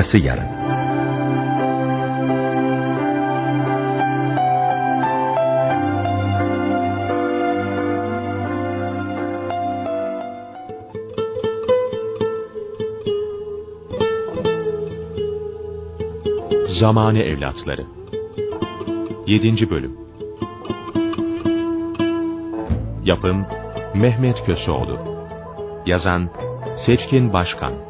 Arkası yarın. Zamane Evlatları 7. Bölüm Yapım Mehmet Köseoğlu Yazan Seçkin Başkan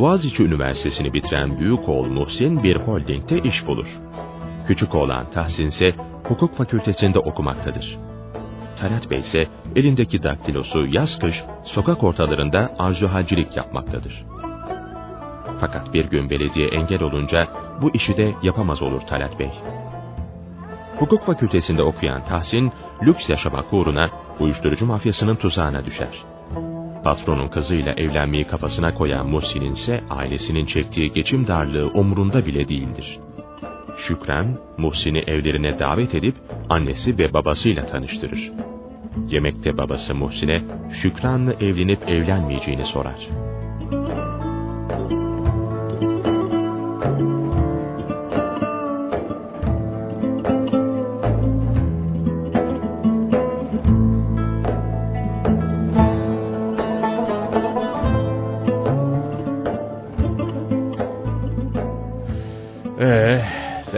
Boğaziçi Üniversitesi'ni bitiren büyük oğul Muhsin bir holdingde iş bulur. Küçük oğlan Tahsin ise hukuk fakültesinde okumaktadır. Talat Bey ise elindeki daktilosu yaz kış sokak ortalarında arzuhalcilik yapmaktadır. Fakat bir gün belediye engel olunca bu işi de yapamaz olur Talat Bey. Hukuk fakültesinde okuyan Tahsin, lüks yaşamak uğruna uyuşturucu mafyasının tuzağına düşer. Patronun kızıyla evlenmeyi kafasına koyan Muhsin'in ise ailesinin çektiği geçim darlığı umrunda bile değildir. Şükran, Muhsin'i evlerine davet edip annesi ve babasıyla tanıştırır. Yemekte babası Muhsin'e Şükran'la evlenip evlenmeyeceğini sorar.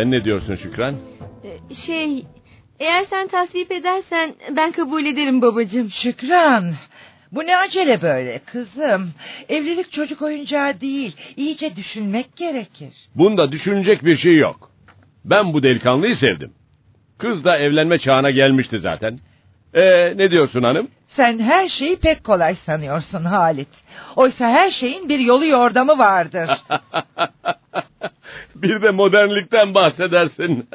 Sen ne diyorsun Şükran? Ee, Şey, eğer sen tasvip edersen ben kabul ederim babacığım. Şükran, bu ne acele böyle kızım? Evlilik çocuk oyuncağı değil, iyice düşünmek gerekir. Bunda düşünecek bir şey yok. Ben bu delikanlıyı sevdim. Kız da evlenme çağına gelmişti zaten. Ee, ne diyorsun hanım? Sen her şeyi pek kolay sanıyorsun Halit. Oysa her şeyin bir yolu yordamı vardır. bir de modernlikten bahsedersin.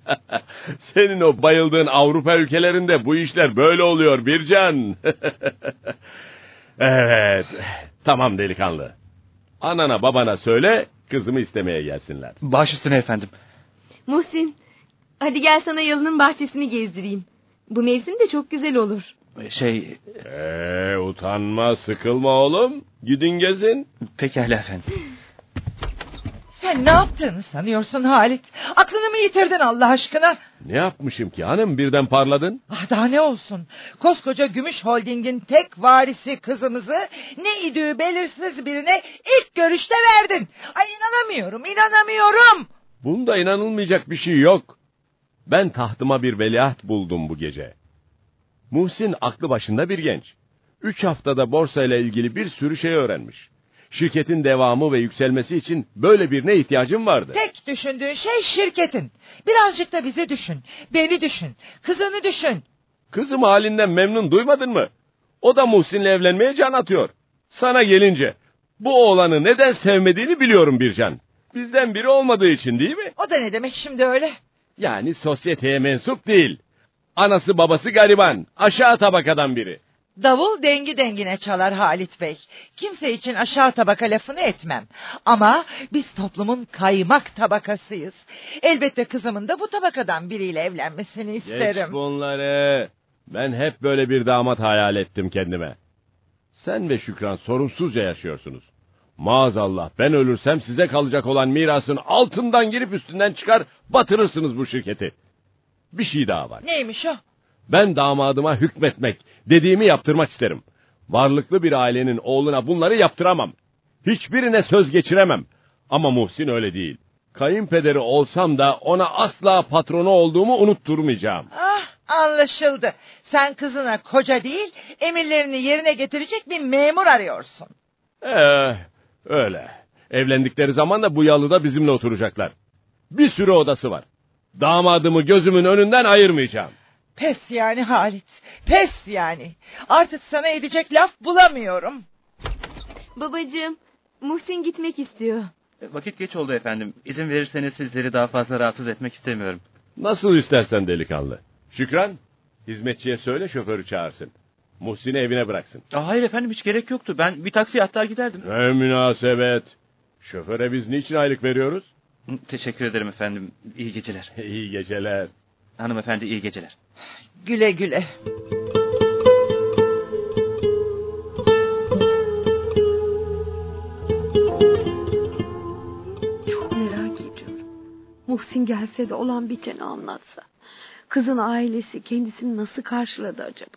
Senin o bayıldığın Avrupa ülkelerinde bu işler böyle oluyor Bircan. evet, tamam delikanlı. Anana babana söyle, kızımı istemeye gelsinler. Baş üstüne efendim. Muhsin, hadi gel sana yalının bahçesini gezdireyim. Bu mevsim de çok güzel olur. Şey, Ee, utanma, sıkılma oğlum. Gidin gezin. pekala efendim. Sen ne yaptığını sanıyorsun Halit? Aklını mı yitirdin Allah aşkına? Ne yapmışım ki hanım birden parladın? Ah daha ne olsun? Koskoca Gümüş Holding'in tek varisi kızımızı ne idüğü belirsiz birine ilk görüşte verdin. Ay inanamıyorum, inanamıyorum. Bunda inanılmayacak bir şey yok. Ben tahtıma bir veliaht buldum bu gece. Muhsin aklı başında bir genç. Üç haftada borsayla ilgili bir sürü şey öğrenmiş. Şirketin devamı ve yükselmesi için böyle birine ihtiyacım vardı. Tek düşündüğün şey şirketin. Birazcık da bizi düşün. Beni düşün. Kızını düşün. Kızım halinden memnun duymadın mı? O da Muhsin'le evlenmeye can atıyor. Sana gelince bu oğlanı neden sevmediğini biliyorum Bircan. Bizden biri olmadığı için değil mi? O da ne demek şimdi öyle? Yani sosyeteye mensup değil. Anası babası gariban, aşağı tabakadan biri. Davul dengi dengine çalar Halit Bey. Kimse için aşağı tabaka lafını etmem. Ama biz toplumun kaymak tabakasıyız. Elbette kızımın da bu tabakadan biriyle evlenmesini isterim. Geç bunları. Ben hep böyle bir damat hayal ettim kendime. Sen ve Şükran sorunsuzca yaşıyorsunuz. Maazallah ben ölürsem size kalacak olan mirasın altından girip üstünden çıkar batırırsınız bu şirketi. Bir şey daha var. Neymiş o? Ben damadıma hükmetmek, dediğimi yaptırmak isterim. Varlıklı bir ailenin oğluna bunları yaptıramam. Hiçbirine söz geçiremem. Ama Muhsin öyle değil. Kayınpederi olsam da ona asla patronu olduğumu unutturmayacağım. Ah anlaşıldı. Sen kızına koca değil emirlerini yerine getirecek bir memur arıyorsun. Ee, öyle. Evlendikleri zaman da bu yalıda bizimle oturacaklar. Bir sürü odası var. Damadımı gözümün önünden ayırmayacağım. Pes yani Halit. Pes yani. Artık sana edecek laf bulamıyorum. Babacığım, Muhsin gitmek istiyor. E, Vakit geç oldu efendim. İzin verirseniz sizleri daha fazla rahatsız etmek istemiyorum. Nasıl istersen delikanlı. Şükran, hizmetçiye söyle şoförü çağırsın. Muhsin'i evine bıraksın. Aa, hayır efendim hiç gerek yoktu. Ben bir taksiye hatta giderdim. Ne münasebet. Şoföre biz niçin aylık veriyoruz? Teşekkür ederim efendim. İyi geceler. İyi geceler. Hanımefendi iyi geceler. Güle güle. Çok merak ediyorum. Muhsin gelse de olan biteni anlatsa. Kızın ailesi kendisini nasıl karşıladı acaba?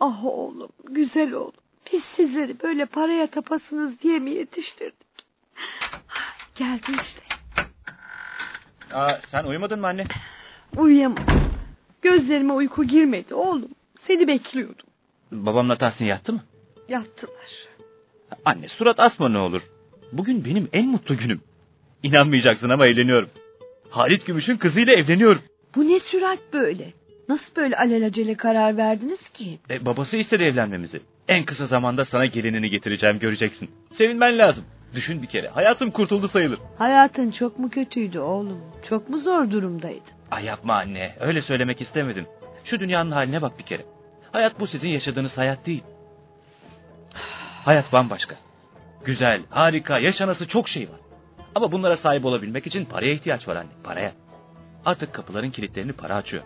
Ah oğlum, güzel oğlum. Biz sizleri böyle paraya tapasınız diye mi yetiştirdik? Geldin işte. Aa, sen uyumadın mı anne? Uyuyamadım. Gözlerime uyku girmedi oğlum. Seni bekliyordum. Babamla Tahsin yattı mı? Yattılar. Anne surat asma ne olur. Bugün benim en mutlu günüm. İnanmayacaksın ama eğleniyorum. Halit Gümüş'ün kızıyla evleniyorum. Bu ne sürat böyle? Nasıl böyle alelacele karar verdiniz ki? E, babası istedi evlenmemizi. En kısa zamanda sana gelinini getireceğim göreceksin. Sevinmen lazım. Düşün bir kere. Hayatım kurtuldu sayılır. Hayatın çok mu kötüydü oğlum? Çok mu zor durumdaydın? Ay yapma anne. Öyle söylemek istemedim. Şu dünyanın haline bak bir kere. Hayat bu sizin yaşadığınız hayat değil. Hayat bambaşka. Güzel, harika, yaşanası çok şey var. Ama bunlara sahip olabilmek için paraya ihtiyaç var anne. Paraya. Artık kapıların kilitlerini para açıyor.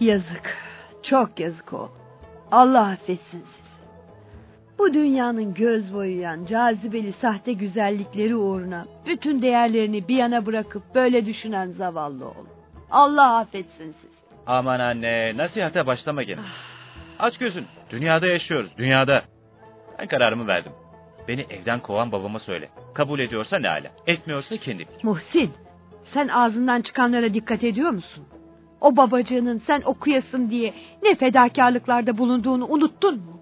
Yazık. Çok yazık oğlum. Allah affetsin sizi. Bu dünyanın göz boyayan, cazibeli sahte güzellikleri uğruna bütün değerlerini bir yana bırakıp böyle düşünen zavallı oğlum. Allah affetsin sizi. Aman anne nasihate başlama gene. Aç gözün. Dünyada yaşıyoruz. Dünyada. Ben kararımı verdim. Beni evden kovan babama söyle. Kabul ediyorsa ne ala. Etmiyorsa kendi bilir. Muhsin, sen ağzından çıkanlara dikkat ediyor musun? O babacığının sen okuyasın diye ne fedakarlıklarda bulunduğunu unuttun mu?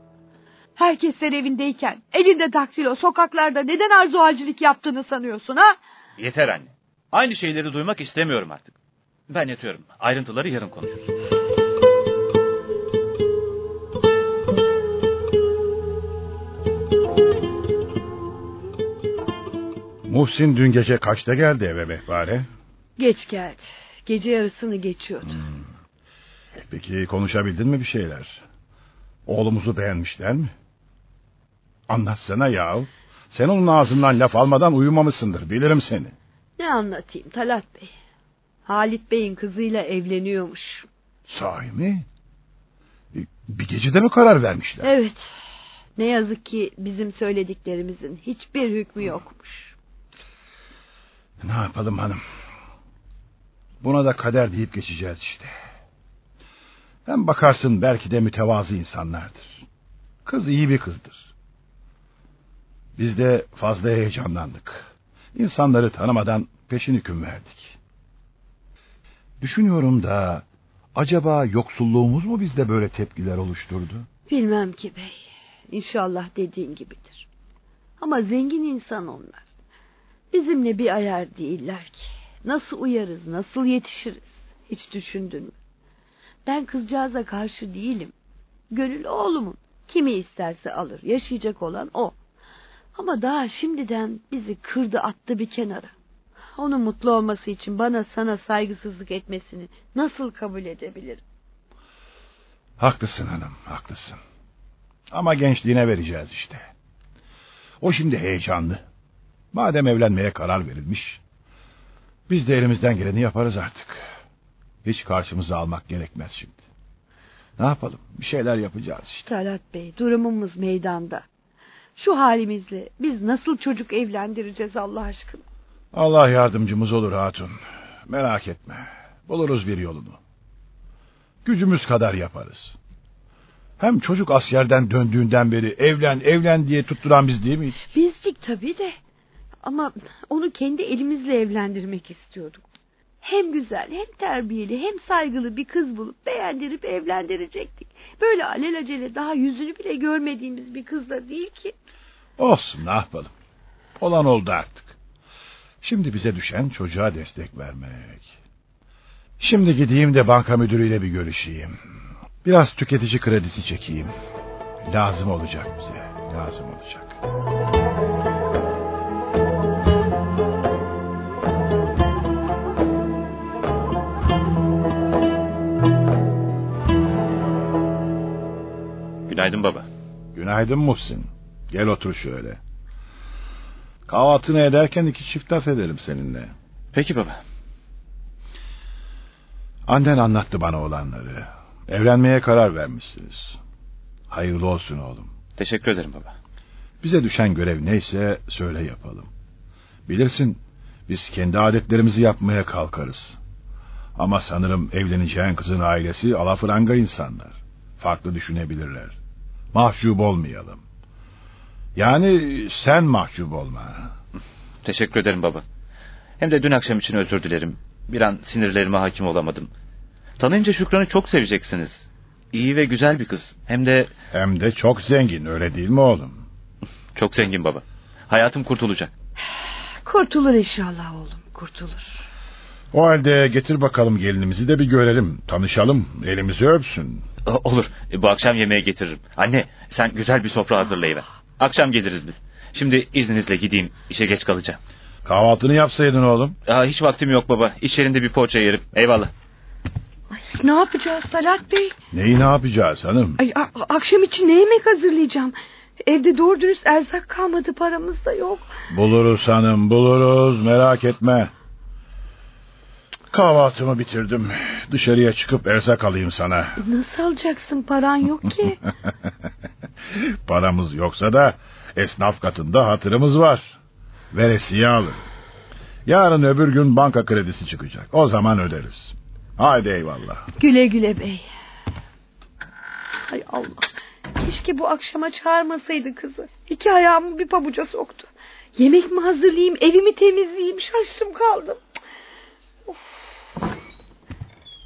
Herkesler evindeyken, elinde daktilo, sokaklarda neden arzu yaptığını sanıyorsun ha? Yeter anne. Aynı şeyleri duymak istemiyorum artık. Ben yatıyorum. Ayrıntıları yarın konuşuruz. Muhsin dün gece kaçta geldi eve mehpare? Geç geldi. Gece yarısını geçiyordu. Peki konuşabildin mi bir şeyler? Oğlumuzu beğenmişler mi? Anlatsana yahu. Sen onun ağzından laf almadan uyumamışsındır. Bilirim seni. Ne anlatayım Talat Bey? Halit Bey'in kızıyla evleniyormuş. Sahi mi? E, Bir gecede mi karar vermişler? Evet. Ne yazık ki bizim söylediklerimizin hiçbir hükmü yokmuş. Ne yapalım hanım? Buna da kader deyip geçeceğiz işte. Hem bakarsın belki de mütevazı insanlardır. Kız iyi bir kızdır. Biz de fazla heyecanlandık. İnsanları tanımadan peşin hüküm verdik. Düşünüyorum da acaba yoksulluğumuz mu bizde böyle tepkiler oluşturdu? Bilmem ki bey. İnşallah dediğin gibidir. Ama zengin insan onlar. Bizimle bir ayar değiller ki. Nasıl uyarız, nasıl yetişiriz? Hiç düşündün mü? Ben kızcağıza karşı değilim. Gönül oğlumun. Kimi isterse alır. Yaşayacak olan o. Ama daha şimdiden bizi kırdı attı bir kenara. Onun mutlu olması için bana sana saygısızlık etmesini nasıl kabul edebilirim? Haklısın hanım, haklısın. Ama gençliğine vereceğiz işte. O şimdi heyecanlı. Madem evlenmeye karar verilmiş, biz de elimizden geleni yaparız artık. Hiç karşımıza almak gerekmez şimdi. Ne yapalım? Bir şeyler yapacağız işte. Talat Bey, durumumuz meydanda. Şu halimizle biz nasıl çocuk evlendireceğiz Allah aşkına? Allah yardımcımız olur hatun. Merak etme. Buluruz bir yolunu. Gücümüz kadar yaparız. Hem çocuk askerden döndüğünden beri evlen evlen diye tutturan biz değil miyiz? Bizdik tabii de. Ama onu kendi elimizle evlendirmek istiyorduk. Hem güzel, hem terbiyeli, hem saygılı bir kız bulup beğendirip evlendirecektik. Böyle alelacele daha yüzünü bile görmediğimiz bir kız da değil ki. Olsun ne yapalım. Olan oldu artık. Şimdi bize düşen çocuğa destek vermek. Şimdi gideyim de banka müdürüyle bir görüşeyim. Biraz tüketici kredisi çekeyim. Lazım olacak bize. Lazım olacak. Günaydın baba. Günaydın Muhsin. Gel otur şöyle. Kahvaltını ederken iki çift laf edelim seninle. Peki baba. Annen anlattı bana olanları. Evlenmeye karar vermişsiniz. Hayırlı olsun oğlum. Teşekkür ederim baba. Bize düşen görev neyse söyle yapalım. Bilirsin biz kendi adetlerimizi yapmaya kalkarız. Ama sanırım evleneceğin kızın ailesi alafranga insanlar. Farklı düşünebilirler. Mahcup olmayalım. Yani sen mahcup olma. Teşekkür ederim baba. Hem de dün akşam için özür dilerim. Bir an sinirlerime hakim olamadım. Tanıyınca Şükran'ı çok seveceksiniz. İyi ve güzel bir kız. Hem de Hem de çok zengin öyle değil mi oğlum? çok zengin baba. Hayatım kurtulacak. Kurtulur inşallah oğlum kurtulur. O halde getir bakalım gelinimizi de bir görelim. Tanışalım elimizi öpsün. O- Olur. E, Bu akşam yemeğe getiririm. Anne sen güzel bir sofra hazırlayıver. Akşam geliriz biz. Şimdi izninizle gideyim. İşe geç kalacağım. Kahvaltını yapsaydın oğlum. Aa, hiç vaktim yok baba. İş yerinde bir poğaça yerim. Eyvallah. Ne yapacağız Talat Bey? Neyi ne yapacağız hanım? Ay, a- akşam için ne yemek hazırlayacağım? Evde doğru dürüst erzak kalmadı paramız da yok. Buluruz hanım buluruz merak etme. Kahvaltımı bitirdim. Dışarıya çıkıp erzak alayım sana. Nasıl alacaksın paran yok ki? Paramız yoksa da esnaf katında hatırımız var. Veresiye alın. Yarın öbür gün banka kredisi çıkacak. O zaman öderiz. Haydi eyvallah. güle güle bey. Ay Allah. Keşke bu akşama çağırmasaydı kızı. İki ayağımı bir pabuca soktu. Yemek mi hazırlayayım, evimi temizleyeyim şaştım kaldım.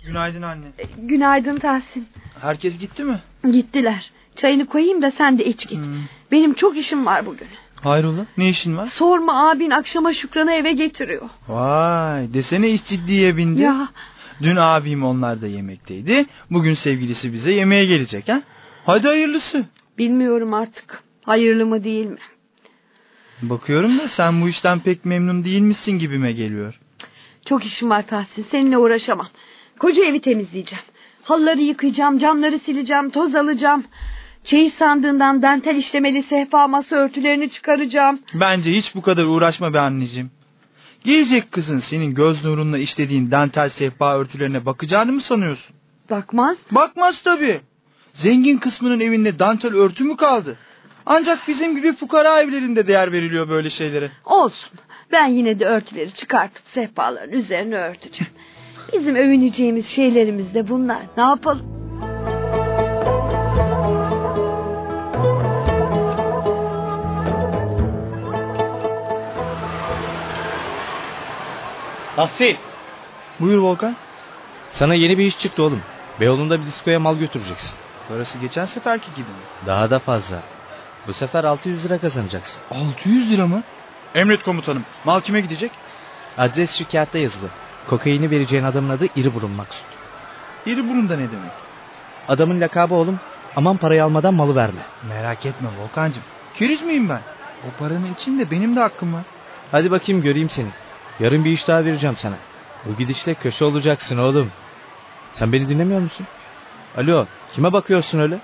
Günaydın anne. E, Günaydın Tahsin. Herkes gitti mi? Gittiler. Çayını koyayım da sen de iç git. Hmm. Benim çok işim var bugün. Hayrola? Ne işin var? Sorma abin akşama Şükran'ı eve getiriyor. Vay desene iş ciddiye bindi. Ya Dün abim onlar da yemekteydi. Bugün sevgilisi bize yemeğe gelecek ha? Hadi hayırlısı. bilmiyorum artık. Hayırlı mı değil mi? Bakıyorum da sen bu işten pek memnun değilmişsin gibime geliyor. Çok işim var Tahsin. Seninle uğraşamam. Koca evi temizleyeceğim. Halıları yıkayacağım, camları sileceğim, toz alacağım. Çeyiz sandığından dantel işlemeli sehpa masa örtülerini çıkaracağım. Bence hiç bu kadar uğraşma be anneciğim. Gelecek kızın senin göz nurunla işlediğin dantel sehpa örtülerine bakacağını mı sanıyorsun? Bakmaz. Bakmaz tabii. Zengin kısmının evinde dantel örtü mü kaldı? Ancak bizim gibi fukara evlerinde değer veriliyor böyle şeylere. Olsun. Ben yine de örtüleri çıkartıp sehpaların üzerine örteceğim. Bizim övüneceğimiz şeylerimiz de bunlar. Ne yapalım? Tahsin, Buyur Volkan. sana yeni bir iş çıktı oğlum. Beyoğlu'nda bir diskoya mal götüreceksin. Parası geçen seferki gibi mi? Daha da fazla. Bu sefer 600 lira kazanacaksın. 600 lira mı? Emret komutanım. Mal kime gidecek? Adres kağıtta yazılı. Kokaini vereceğin adamın adı İri Burun Maksut. İri burunda ne demek? Adamın lakabı oğlum. Aman parayı almadan malı verme. Merak etme Volkancığım. Keriz miyim ben? O paranın içinde benim de hakkım var. Hadi bakayım göreyim seni. Yarın bir iş daha vereceğim sana. Bu gidişle köşe olacaksın oğlum. Sen beni dinlemiyor musun? Alo, kime bakıyorsun öyle?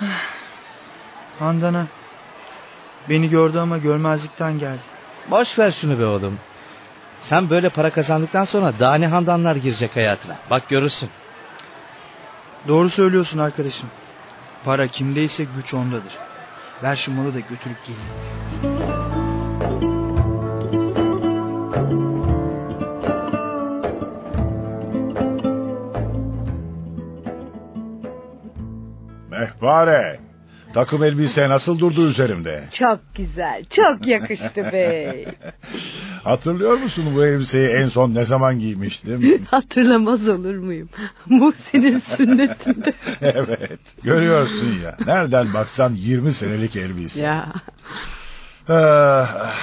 Handan'a. Beni gördü ama görmezlikten geldi. Boş ver şunu be oğlum. Sen böyle para kazandıktan sonra daha ne handanlar girecek hayatına. Bak görürsün. Doğru söylüyorsun arkadaşım. Para kimdeyse güç ondadır. Ver şu malı da götürüp geleyim. Mehpare. Takım elbise nasıl durdu üzerimde? Çok güzel, çok yakıştı bey. Hatırlıyor musun bu elbiseyi en son ne zaman giymiştim? Hatırlamaz olur muyum? Muhsin'in sünnetinde. evet. Görüyorsun ya. Nereden baksan 20 senelik elbise. ya Ah,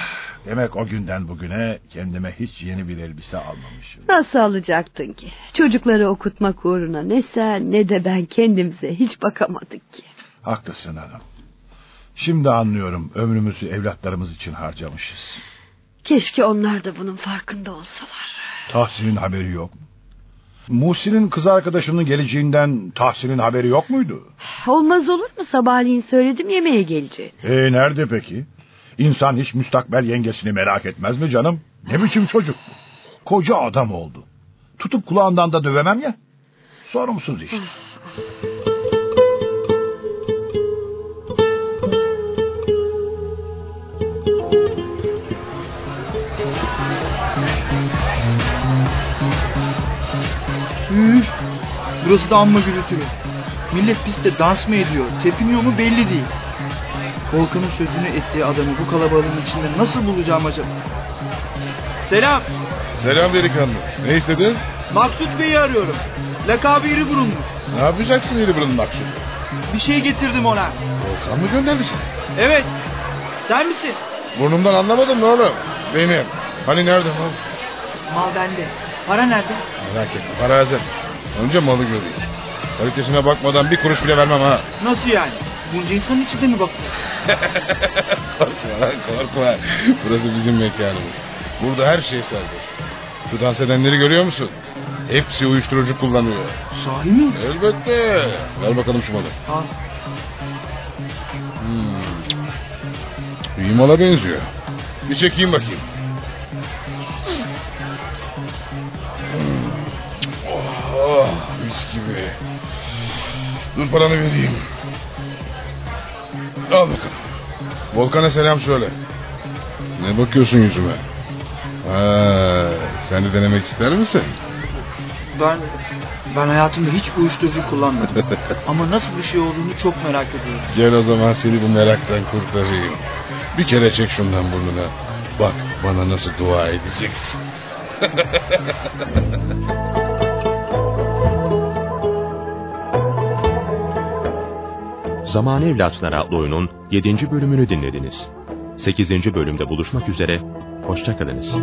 demek o günden bugüne kendime hiç yeni bir elbise almamışım. nasıl alacaktın ki? Çocukları okutmak uğruna ne sen ne de ben kendimize hiç bakamadık ki. Haklısın hanım. Şimdi anlıyorum ömrümüzü evlatlarımız için harcamışız. Keşke onlar da bunun farkında olsalar. Tahsin'in haberi yok mu? Muhsin'in kız arkadaşının geleceğinden Tahsin'in haberi yok muydu? Olmaz olur mu sabahleyin söyledim yemeğe geleceğini. E nerede peki? İnsan hiç müstakbel yengesini merak etmez mi canım? Ne biçim çocuk bu? Koca adam oldu. Tutup kulağından da dövemem ya. Sorumsuz işte. Burası da amma gürültülü. Millet pistte dans mı ediyor, tepiniyor mu belli değil. Volkan'ın sözünü ettiği adamı bu kalabalığın içinde nasıl bulacağım acaba? Selam, Selam delikanlı. Ne istedin? Maksut Bey'i arıyorum. Lakabı iri burunmuş. Ne yapacaksın iri burun Maksut? Bir şey getirdim ona. Volkan mı gönderdi seni? Evet, sen misin? Burnumdan anlamadım ne oğlum? Benim. Hani nerede mal? Mal bende. Para nerede? Merak etme para hazır. Önce malı göreyim. Kalitesine bakmadan bir kuruş bile vermem ha. Nasıl yani? Bunca insanın içinde mi bakıyor? korkma lan korkma. Burası bizim mekanımız. Burada her şey serbest. Şu dans edenleri görüyor musun? Hepsi uyuşturucu kullanıyor. Sahi mi? Elbette. Ver bakalım şu malı. Al. İyi mala benziyor. Bir çekeyim bakayım. Mis gibi. Dur paranı vereyim. Al bakalım. Volkan'a selam söyle. Ne bakıyorsun yüzüme? Ha, sen de denemek ister misin? Ben ben hayatımda hiç uyuşturucu kullanmadım. Ama nasıl bir şey olduğunu çok merak ediyorum. Gel o zaman seni bu meraktan kurtarayım. Bir kere çek şundan burnuna. Bak bana nasıl dua edeceksin. Zamane Evlatları adlı oyunun 7. bölümünü dinlediniz. 8. bölümde buluşmak üzere, hoşçakalınız.